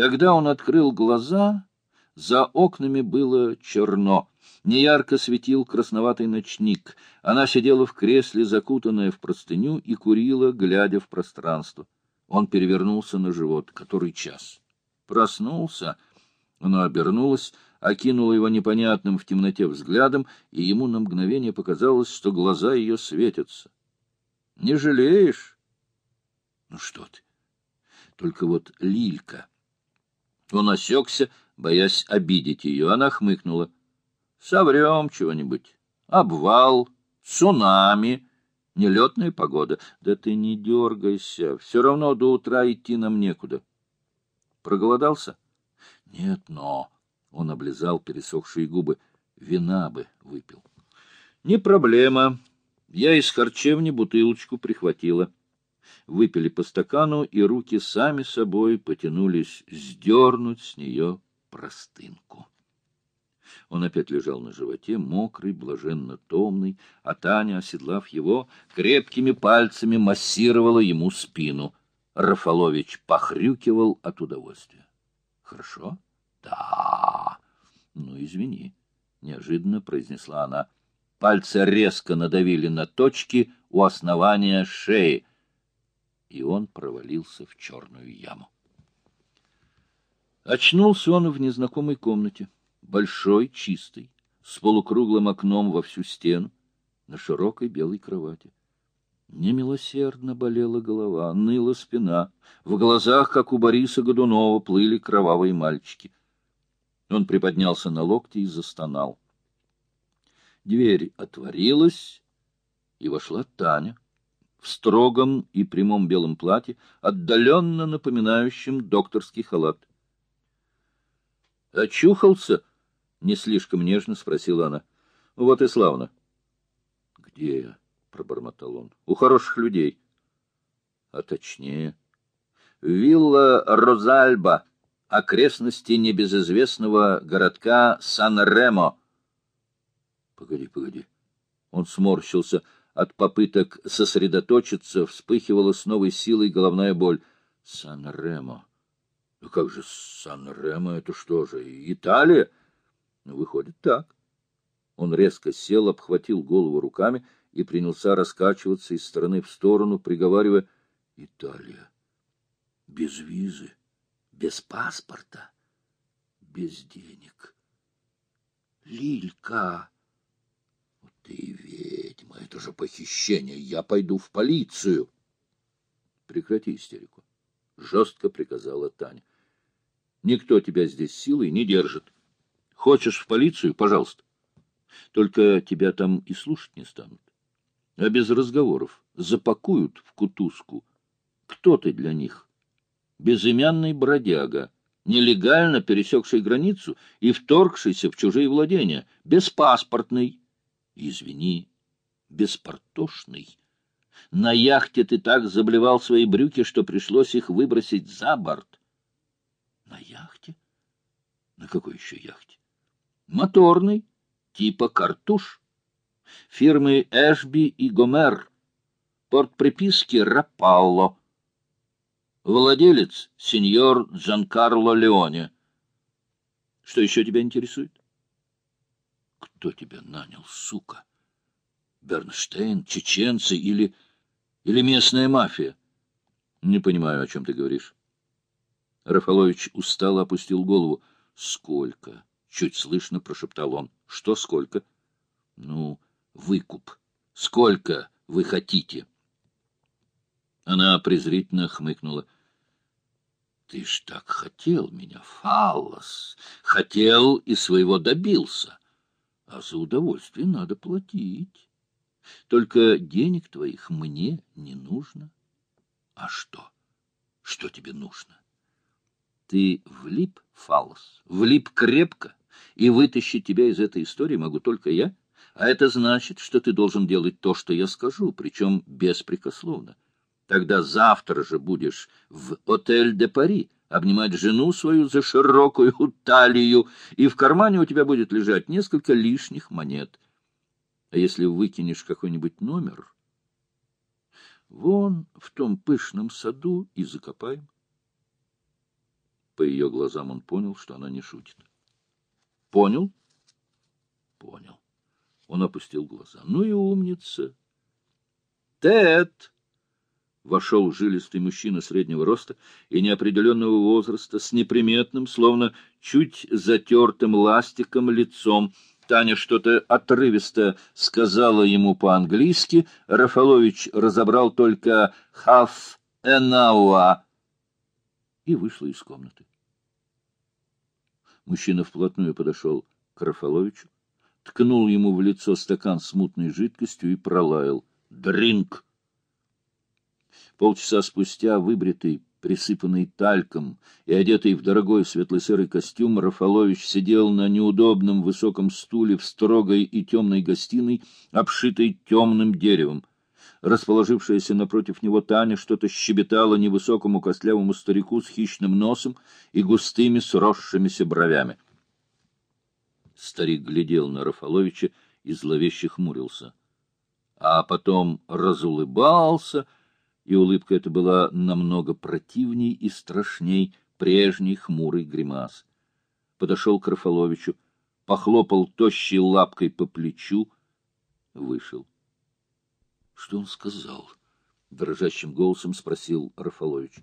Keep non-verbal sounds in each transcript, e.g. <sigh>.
Когда он открыл глаза, за окнами было черно. Неярко светил красноватый ночник. Она сидела в кресле, закутанная в простыню, и курила, глядя в пространство. Он перевернулся на живот. Который час? Проснулся. Она обернулась, окинула его непонятным в темноте взглядом, и ему на мгновение показалось, что глаза ее светятся. — Не жалеешь? — Ну что ты? Только вот Лилька... Он осекся, боясь обидеть ее. Она хмыкнула. — Соврем чего-нибудь. Обвал, цунами, нелетная погода. Да ты не дергайся, все равно до утра идти нам некуда. Проголодался? — Нет, но... Он облизал пересохшие губы. Вина бы выпил. — Не проблема. Я из харчевни бутылочку прихватила. — выпили по стакану, и руки сами собой потянулись сдернуть с нее простынку. Он опять лежал на животе, мокрый, блаженно томный, а Таня, оседлав его, крепкими пальцами массировала ему спину. Рафалович похрюкивал от удовольствия. — Хорошо? — Да. — Ну, извини, — неожиданно произнесла она. Пальцы резко надавили на точки у основания шеи и он провалился в черную яму. Очнулся он в незнакомой комнате, большой, чистой, с полукруглым окном во всю стену, на широкой белой кровати. Немилосердно болела голова, ныла спина, в глазах, как у Бориса Годунова, плыли кровавые мальчики. Он приподнялся на локти и застонал. Дверь отворилась, и вошла Таня в строгом и прямом белом платье, отдаленно напоминающем докторский халат. «Очухался?» — не слишком нежно спросила она. «Вот и славно». «Где я?» — пробормотал он. «У хороших людей». «А точнее...» «Вилла Розальба, окрестности небезызвестного городка Сан-Ремо». «Погоди, погоди». Он сморщился — от попыток сосредоточиться вспыхивала с новой силой головная боль. Сан-Ремо. Ну как же Сан-Ремо? Это что же, Италия? Ну, выходит, так. Он резко сел, обхватил голову руками и принялся раскачиваться из стороны в сторону, приговаривая «Италия. Без визы, без паспорта, без денег. Лилька!» Ты ведьма, это же похищение. Я пойду в полицию. Прекрати истерику. Жестко приказала Таня. Никто тебя здесь силой не держит. Хочешь в полицию? Пожалуйста. Только тебя там и слушать не станут. А без разговоров запакуют в кутузку. Кто ты для них? Безымянный бродяга, нелегально пересекший границу и вторгшийся в чужие владения, беспаспортный извини, беспортошный. На яхте ты так заблевал свои брюки, что пришлось их выбросить за борт. На яхте? На какой еще яхте? Моторный, типа картуш. Фирмы Эшби и Гомер. Порт приписки Рапалло. Владелец — сеньор Джанкарло Леоне. Что еще тебя интересует? Кто тебя нанял, сука? Бернштейн, чеченцы или... или местная мафия? Не понимаю, о чем ты говоришь. Рафалович устало опустил голову. Сколько? Чуть слышно прошептал он. Что сколько? Ну, выкуп. Сколько вы хотите? Она презрительно хмыкнула. Ты ж так хотел меня, Фаллос. Хотел и своего добился а за удовольствие надо платить. Только денег твоих мне не нужно. А что? Что тебе нужно? Ты влип, Фалос, влип крепко, и вытащить тебя из этой истории могу только я. А это значит, что ты должен делать то, что я скажу, причем беспрекословно. Тогда завтра же будешь в отель де Пари, обнимать жену свою за широкую талию, и в кармане у тебя будет лежать несколько лишних монет. А если выкинешь какой-нибудь номер, вон в том пышном саду и закопаем. По ее глазам он понял, что она не шутит. Понял? Понял. Он опустил глаза. Ну и умница. Тед! Вошел жилистый мужчина среднего роста и неопределенного возраста, с неприметным, словно чуть затертым ластиком лицом. Таня что-то отрывисто сказала ему по-английски. Рафалович разобрал только «half an hour» и вышла из комнаты. Мужчина вплотную подошел к Рафаловичу, ткнул ему в лицо стакан с мутной жидкостью и пролаял. «Дринк!» Полчаса спустя, выбритый, присыпанный тальком и одетый в дорогой светло-серый костюм, Рафалович сидел на неудобном высоком стуле в строгой и темной гостиной, обшитой темным деревом. Расположившаяся напротив него Таня что-то щебетала невысокому костлявому старику с хищным носом и густыми сросшимися бровями. Старик глядел на Рафаловича и зловеще хмурился. А потом разулыбался, и улыбка эта была намного противней и страшней прежней хмурой гримас. Подошел к Рафаловичу, похлопал тощей лапкой по плечу, вышел. — Что он сказал? — дрожащим голосом спросил Рафалович.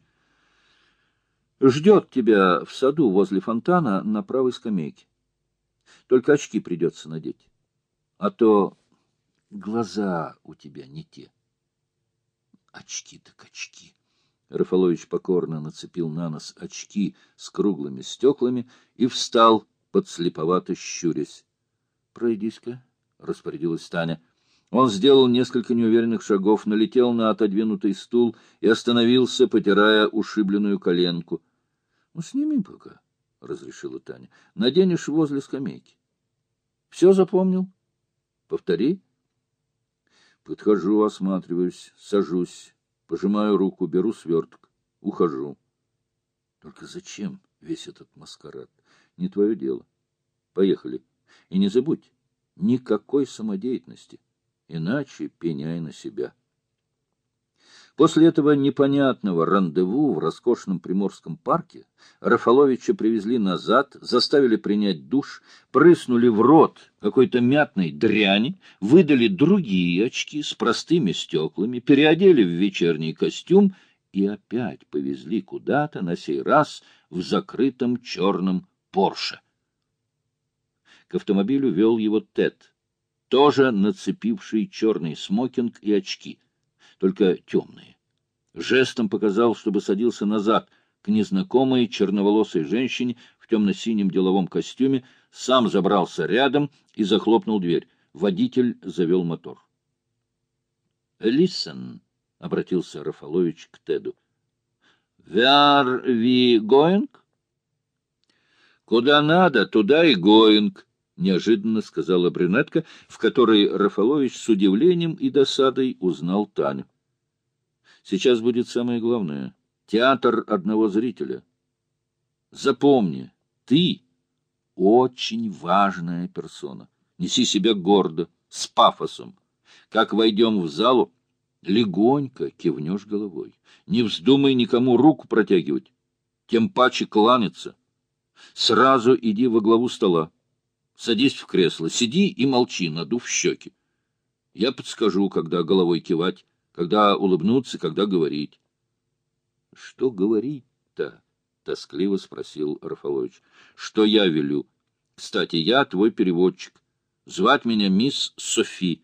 — Ждет тебя в саду возле фонтана на правой скамейке. Только очки придется надеть. А то глаза у тебя не те. Очки так очки. Рафалович покорно нацепил на нос очки с круглыми стеклами и встал, подслеповато щурясь. — Пройдись-ка, — распорядилась Таня. Он сделал несколько неуверенных шагов, налетел на отодвинутый стул и остановился, потирая ушибленную коленку. — Ну, сними пока. — разрешила Таня. — Наденешь возле скамейки. — Все запомнил? — Повтори. Подхожу, осматриваюсь, сажусь, пожимаю руку, беру сверток, ухожу. Только зачем весь этот маскарад? Не твое дело. Поехали. И не забудь, никакой самодеятельности, иначе пеняй на себя. После этого непонятного рандеву в роскошном Приморском парке Рафаловича привезли назад, заставили принять душ, прыснули в рот какой-то мятной дряни, выдали другие очки с простыми стеклами, переодели в вечерний костюм и опять повезли куда-то, на сей раз в закрытом черном Порше. К автомобилю вел его Тед, тоже нацепивший черный смокинг и очки — только темные. Жестом показал, чтобы садился назад, к незнакомой черноволосой женщине в темно-синем деловом костюме, сам забрался рядом и захлопнул дверь. Водитель завел мотор. «Listen», — обратился Рафалович к Теду. «Where we going?» «Куда надо, туда и going», — неожиданно сказала брюнетка, в которой Рафалович с удивлением и досадой узнал Таню. «Сейчас будет самое главное — театр одного зрителя. Запомни, ты очень важная персона. Неси себя гордо, с пафосом. Как войдем в залу, легонько кивнешь головой. Не вздумай никому руку протягивать, тем паче кланяться. Сразу иди во главу стола. Садись в кресло, сиди и молчи, надув щеки. Я подскажу, когда головой кивать, когда улыбнуться, когда говорить. — Что говорить-то? — тоскливо спросил Рафалович. — Что я велю? Кстати, я твой переводчик. Звать меня мисс Софи.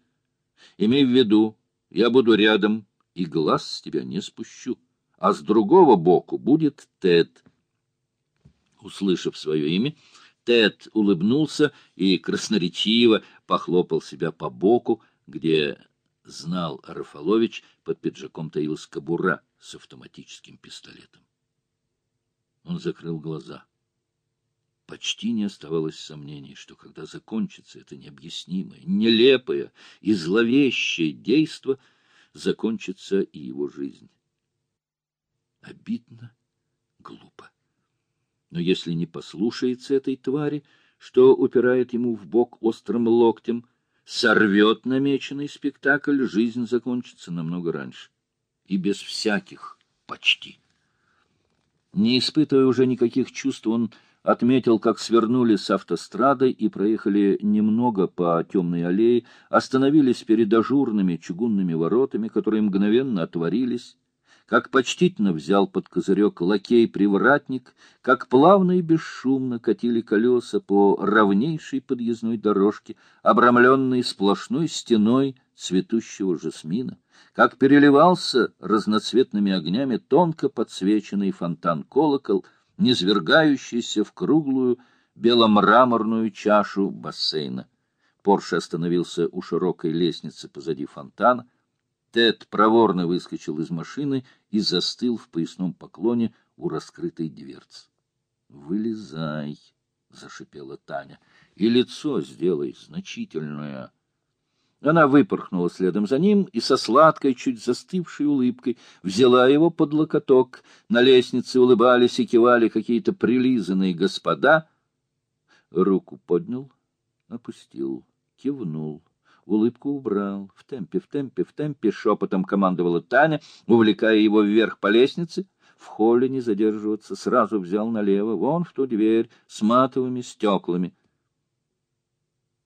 Имей в виду, я буду рядом и глаз с тебя не спущу. А с другого боку будет Тед. Услышав свое имя, Тед улыбнулся и красноречиво похлопал себя по боку, где, знал Рафалович, под пиджаком таилась кобура с автоматическим пистолетом. Он закрыл глаза. Почти не оставалось сомнений, что когда закончится это необъяснимое, нелепое и зловещее действо, закончится и его жизнь. Обидно, глупо. Но если не послушается этой твари, что упирает ему в бок острым локтем, сорвет намеченный спектакль, жизнь закончится намного раньше. И без всяких почти. Не испытывая уже никаких чувств, он отметил, как свернули с автострады и проехали немного по темной аллее, остановились перед ажурными чугунными воротами, которые мгновенно отворились, как почтительно взял под козырек лакей-привратник, как плавно и бесшумно катили колеса по ровнейшей подъездной дорожке, обрамленной сплошной стеной цветущего жасмина, как переливался разноцветными огнями тонко подсвеченный фонтан-колокол — низвергающийся в круглую беломраморную чашу бассейна. Порше остановился у широкой лестницы позади фонтана. Тед проворно выскочил из машины и застыл в поясном поклоне у раскрытой дверцы. — Вылезай, — зашипела Таня, — и лицо сделай значительное. Она выпорхнула следом за ним и со сладкой, чуть застывшей улыбкой взяла его под локоток. На лестнице улыбались и кивали какие-то прилизанные господа. Руку поднял, опустил, кивнул. Улыбку убрал. В темпе, в темпе, в темпе шепотом командовала Таня, увлекая его вверх по лестнице. В холле не задерживаться, сразу взял налево, вон в ту дверь с матовыми стеклами —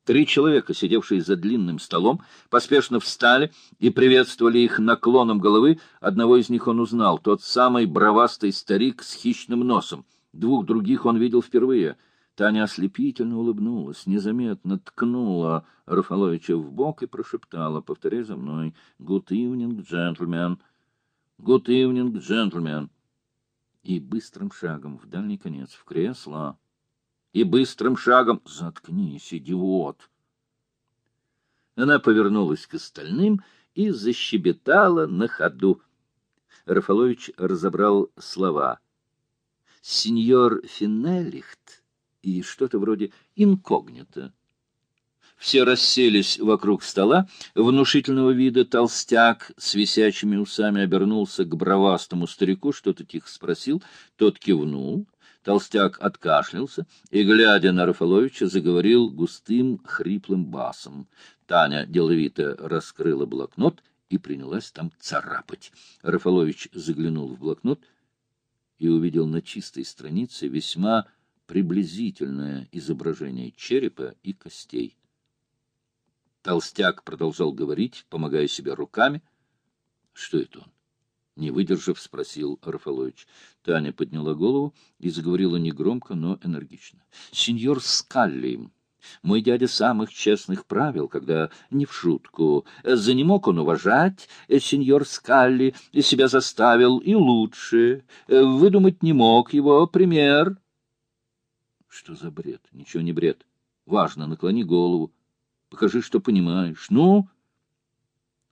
Три человека, сидевшие за длинным столом, поспешно встали и приветствовали их наклоном головы. Одного из них он узнал, тот самый бровастый старик с хищным носом. Двух других он видел впервые. Таня ослепительно улыбнулась, незаметно ткнула Рафаловича в бок и прошептала, повторяй за мной, «Good evening, gentlemen! Good evening, gentlemen!» И быстрым шагом в дальний конец, в кресло и быстрым шагом «Заткнись, идиот!» Она повернулась к остальным и защебетала на ходу. Рафалович разобрал слова. «Сеньор Финелихт» и что-то вроде «инкогнито». Все расселись вокруг стола. Внушительного вида толстяк с висячими усами обернулся к бровастому старику, что-то тихо спросил. Тот кивнул. Толстяк откашлялся и, глядя на Рафаловича, заговорил густым, хриплым басом. Таня деловито раскрыла блокнот и принялась там царапать. Рафалович заглянул в блокнот и увидел на чистой странице весьма приблизительное изображение черепа и костей. Толстяк продолжал говорить, помогая себе руками. Что это он? Не выдержав, спросил Рафалович. Таня подняла голову и заговорила негромко, но энергично. — Сеньор Скалли, мой дядя самых честных правил, когда не в шутку. За не мог он уважать, сеньор Скалли себя заставил и лучше. Выдумать не мог его пример. — Что за бред? Ничего не бред. Важно, наклони голову. Покажи, что понимаешь. Ну...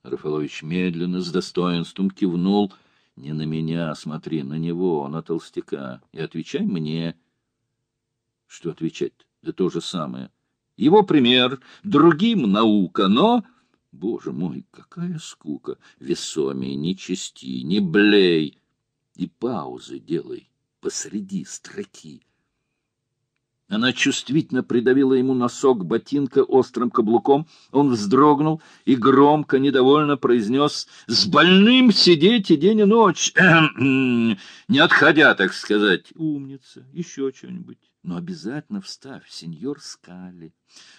Рафалович медленно, с достоинством кивнул. «Не на меня, смотри, на него, на толстяка. И отвечай мне». «Что отвечать-то? Да то же самое. Его пример, другим наука, но...» Боже мой, какая скука! Весомей, не чести, не блей. И паузы делай посреди строки. Она чувствительно придавила ему носок ботинка острым каблуком. Он вздрогнул и громко, недовольно произнес «С больным сидеть и день и ночь, <clears throat> не отходя, так сказать». «Умница, еще что-нибудь». Но обязательно вставь, сеньор Скали.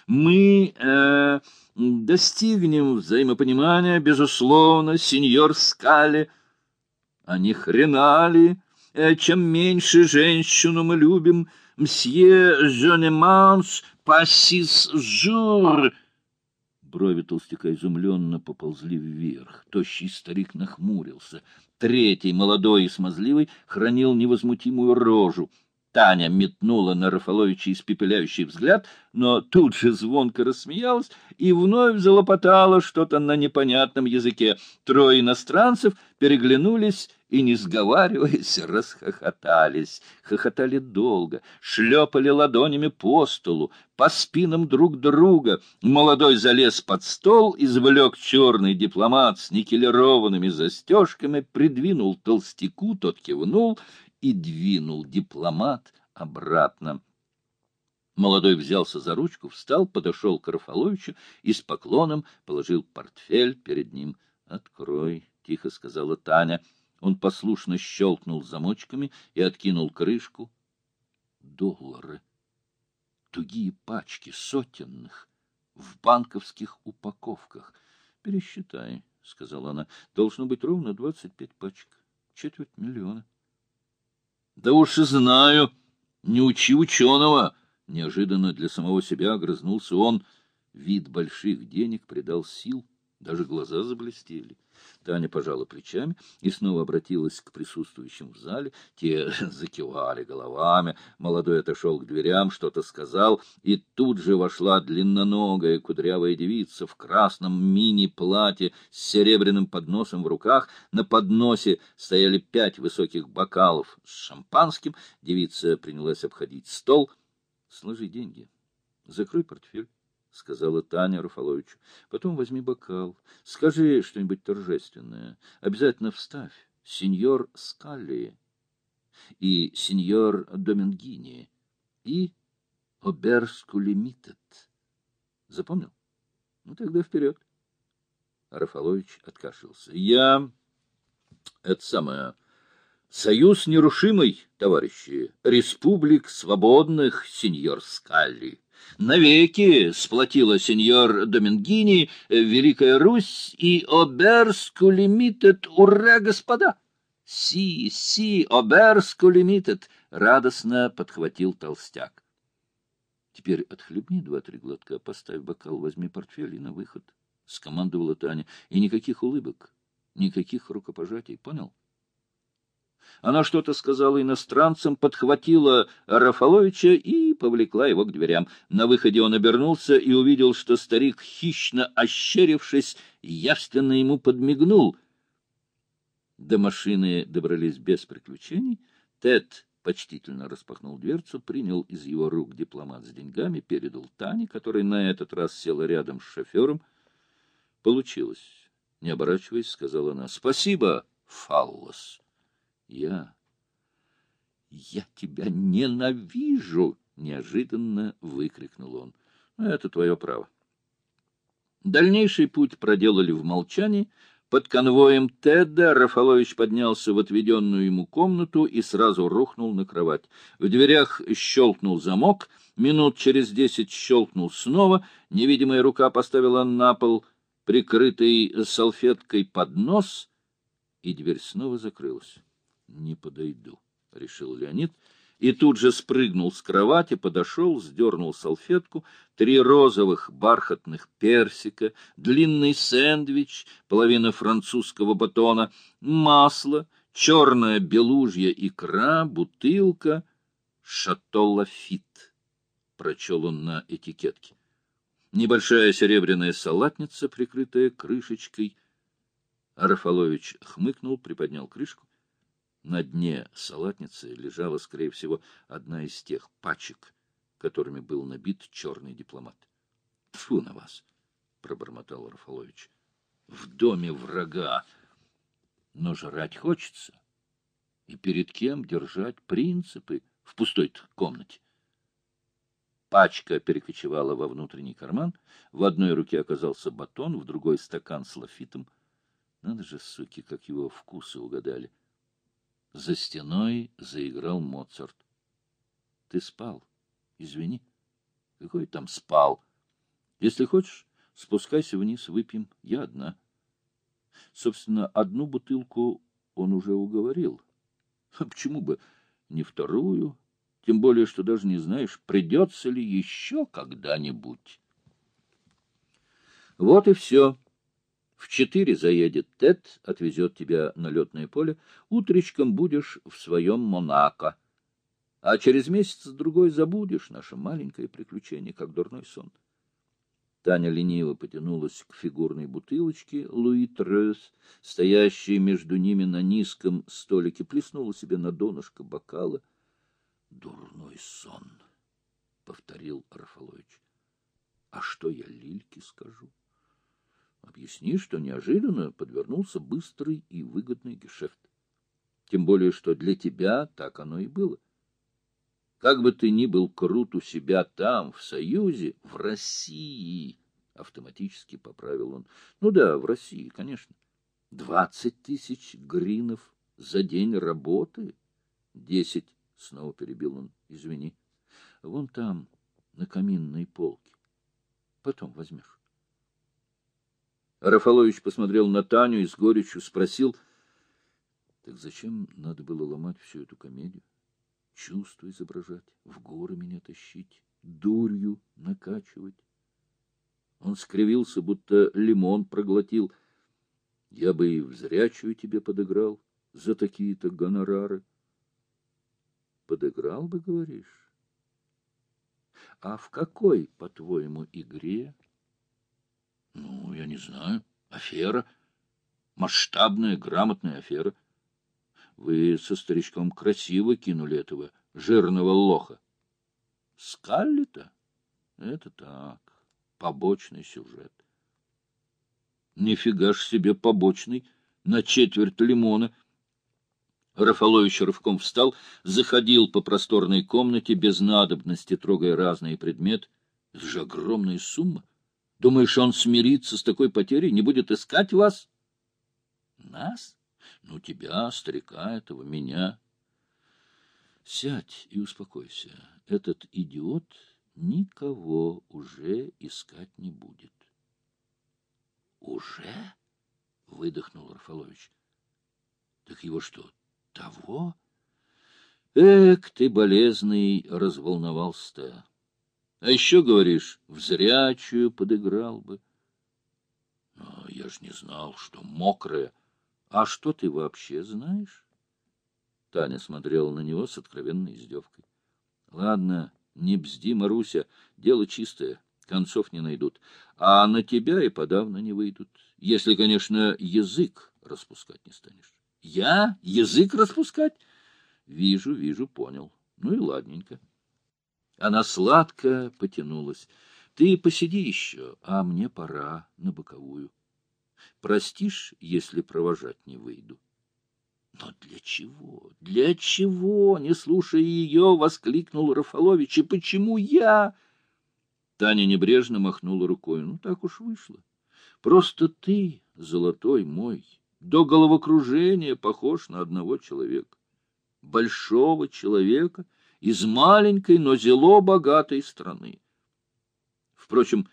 Мы э, достигнем взаимопонимания, безусловно, сеньор Скали. А ни хрена ли, э, чем меньше женщину мы любим, — «Мсье Жонеманс пассис жур!» Брови толстяка изумленно поползли вверх. Тощий старик нахмурился. Третий, молодой и смазливый, хранил невозмутимую рожу. Таня метнула на Рафаловича испепеляющий взгляд, но тут же звонко рассмеялась и вновь залопотала что-то на непонятном языке. Трое иностранцев переглянулись и, не сговариваясь, <laughs> расхохотались. Хохотали долго, шлепали ладонями по столу, по спинам друг друга. Молодой залез под стол, извлек черный дипломат с никелированными застежками, придвинул толстяку, тот кивнул и двинул дипломат обратно. Молодой взялся за ручку, встал, подошел к Рафаловичу и с поклоном положил портфель перед ним. — Открой, — тихо сказала Таня. Он послушно щелкнул замочками и откинул крышку. Доллары. Тугие пачки сотенных в банковских упаковках. Пересчитай, — сказала она. — Должно быть ровно двадцать пять пачек. Четверть миллиона. — Да уж и знаю. Не учи ученого. Неожиданно для самого себя огрызнулся он. Вид больших денег придал сил. Даже глаза заблестели. Таня пожала плечами и снова обратилась к присутствующим в зале. Те <laughs> закивали головами. Молодой отошел к дверям, что-то сказал, и тут же вошла длинноногая кудрявая девица в красном мини-платье с серебряным подносом в руках. На подносе стояли пять высоких бокалов с шампанским. Девица принялась обходить стол. — Сложи деньги. Закрой портфель. — сказала Таня Рафаловичу. — Потом возьми бокал. Скажи что-нибудь торжественное. Обязательно вставь. Сеньор Скалли и сеньор Домингини и Оберску Лимитед. Запомнил? Ну, тогда вперед. Рафалович откашлялся. — Я... Это самое... Союз нерушимый, товарищи, республик свободных, сеньор Скалли. Навеки сплотила сеньор Домингини Великая Русь и Оберску Лимитед. Ура, господа! Си, си, Оберску Лимитед! Радостно подхватил толстяк. Теперь отхлебни два-три глотка, поставь бокал, возьми портфель и на выход. — скомандовала Таня. — И никаких улыбок, никаких рукопожатий, понял? — она что-то сказала иностранцам, подхватила Рафаловича и повлекла его к дверям. На выходе он обернулся и увидел, что старик, хищно ощерившись, явственно ему подмигнул. До машины добрались без приключений. Тед почтительно распахнул дверцу, принял из его рук дипломат с деньгами, передал Тане, которая на этот раз села рядом с шофером. Получилось. Не оборачиваясь, сказала она. — Спасибо, Фаллос. Я... Я тебя ненавижу! — неожиданно выкрикнул он. — Это твое право. Дальнейший путь проделали в молчании. Под конвоем Теда Рафалович поднялся в отведенную ему комнату и сразу рухнул на кровать. В дверях щелкнул замок, минут через десять щелкнул снова, невидимая рука поставила на пол прикрытый салфеткой поднос, и дверь снова закрылась не подойду, — решил Леонид, и тут же спрыгнул с кровати, подошел, сдернул салфетку, три розовых бархатных персика, длинный сэндвич, половина французского батона, масло, черная белужья икра, бутылка, шато Лафит, прочел он на этикетке. Небольшая серебряная салатница, прикрытая крышечкой. Арафалович хмыкнул, приподнял крышку. На дне салатницы лежала, скорее всего, одна из тех пачек, которыми был набит черный дипломат. — Тьфу на вас! — пробормотал Рафалович. — В доме врага! Но жрать хочется. И перед кем держать принципы в пустой комнате? Пачка перекочевала во внутренний карман. В одной руке оказался батон, в другой — стакан с лафитом. Надо же, суки, как его вкусы угадали. За стеной заиграл Моцарт. — Ты спал. Извини. — Какой там спал? Если хочешь, спускайся вниз, выпьем. Я одна. Собственно, одну бутылку он уже уговорил. А почему бы не вторую? Тем более, что даже не знаешь, придется ли еще когда-нибудь. Вот и все. В четыре заедет Тед, отвезет тебя на летное поле. Утречком будешь в своем Монако. А через месяц-другой забудешь наше маленькое приключение, как дурной сон. Таня лениво потянулась к фигурной бутылочке Луи Трес, стоящей между ними на низком столике, плеснула себе на донышко бокала. — Дурной сон, — повторил Рафалович. — А что я Лильке скажу? Объясни, что неожиданно подвернулся быстрый и выгодный гешефт. Тем более, что для тебя так оно и было. Как бы ты ни был крут у себя там, в Союзе, в России, автоматически поправил он. Ну да, в России, конечно. Двадцать тысяч гринов за день работы? Десять, — снова перебил он, — извини. Вон там, на каминной полке. Потом возьмешь. Рафалович посмотрел на Таню и с горечью спросил, так зачем надо было ломать всю эту комедию? Чувство изображать, в горы меня тащить, дурью накачивать. Он скривился, будто лимон проглотил. Я бы и в зрячую тебе подыграл за такие-то гонорары. Подыграл бы, говоришь? А в какой, по-твоему, игре? Ну, я не знаю. Афера. Масштабная, грамотная афера. Вы со старичком красиво кинули этого жирного лоха. Скалли-то? Это так побочный сюжет. Нифига ж себе побочный, на четверть лимона. Рафалович рывком встал, заходил по просторной комнате, без надобности, трогая разные предметы. Это же огромная сумма. Думаешь, он смирится с такой потерей, не будет искать вас? Нас? Ну, тебя, старика этого, меня. Сядь и успокойся. Этот идиот никого уже искать не будет. — Уже? — выдохнул Рафалович. — Так его что, того? — Эк, ты болезный, — разволновался-то. — А еще, говоришь, в зрячую подыграл бы. — Но я ж не знал, что мокрая. А что ты вообще знаешь? Таня смотрела на него с откровенной издевкой. — Ладно, не бзди, Маруся, дело чистое, концов не найдут. А на тебя и подавно не выйдут, если, конечно, язык распускать не станешь. Я? Язык распускать? Вижу, вижу, понял. Ну и ладненько. Она сладко потянулась. Ты посиди еще, а мне пора на боковую. Простишь, если провожать не выйду? Но для чего? Для чего? Не слушая ее, воскликнул Рафалович. И почему я? Таня небрежно махнула рукой. Ну, так уж вышло. Просто ты, золотой мой, до головокружения похож на одного человека. Большого человека из маленькой, но зело богатой страны. Впрочем,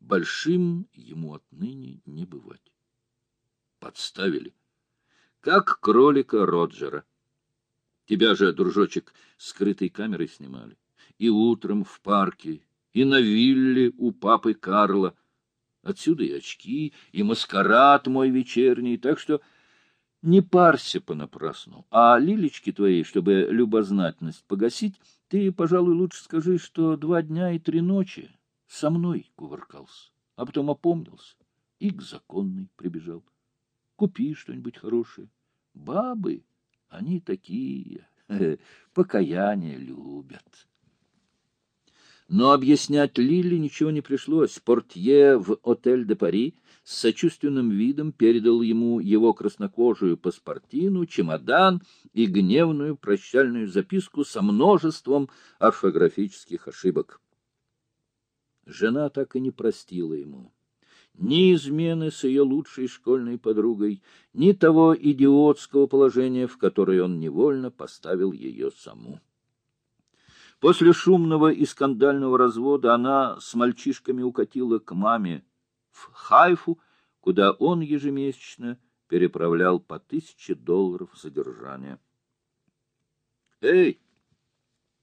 большим ему отныне не бывать. Подставили как кролика Роджера. Тебя же, дружочек, скрытой камерой снимали. И утром в парке, и на вилле у папы Карла. Отсюда и очки, и маскарад мой вечерний, так что не парься понапрасну. А лилечки твои, чтобы любознательность погасить, ты, пожалуй, лучше скажи, что два дня и три ночи со мной кувыркался, а потом опомнился и к законной прибежал. Купи что-нибудь хорошее. Бабы, они такие, <laughs> покаяние любят. Но объяснять Лили ничего не пришлось. Портье в отель де Пари с сочувственным видом передал ему его краснокожую паспортину, чемодан и гневную прощальную записку со множеством орфографических ошибок. Жена так и не простила ему ни измены с ее лучшей школьной подругой, ни того идиотского положения, в которое он невольно поставил ее саму. После шумного и скандального развода она с мальчишками укатила к маме в Хайфу, куда он ежемесячно переправлял по тысяче долларов содержания. «Эй,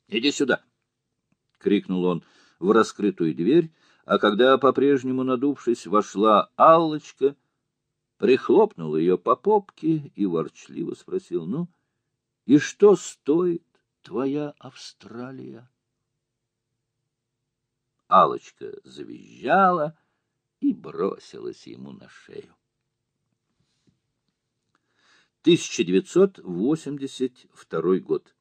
иди сюда!» — крикнул он в раскрытую дверь, а когда, по-прежнему надувшись, вошла Аллочка, прихлопнул ее по попке и ворчливо спросил, «Ну, и что стоит твоя Австралия?» Алочка завизжала и бросилась ему на шею. 1982 год.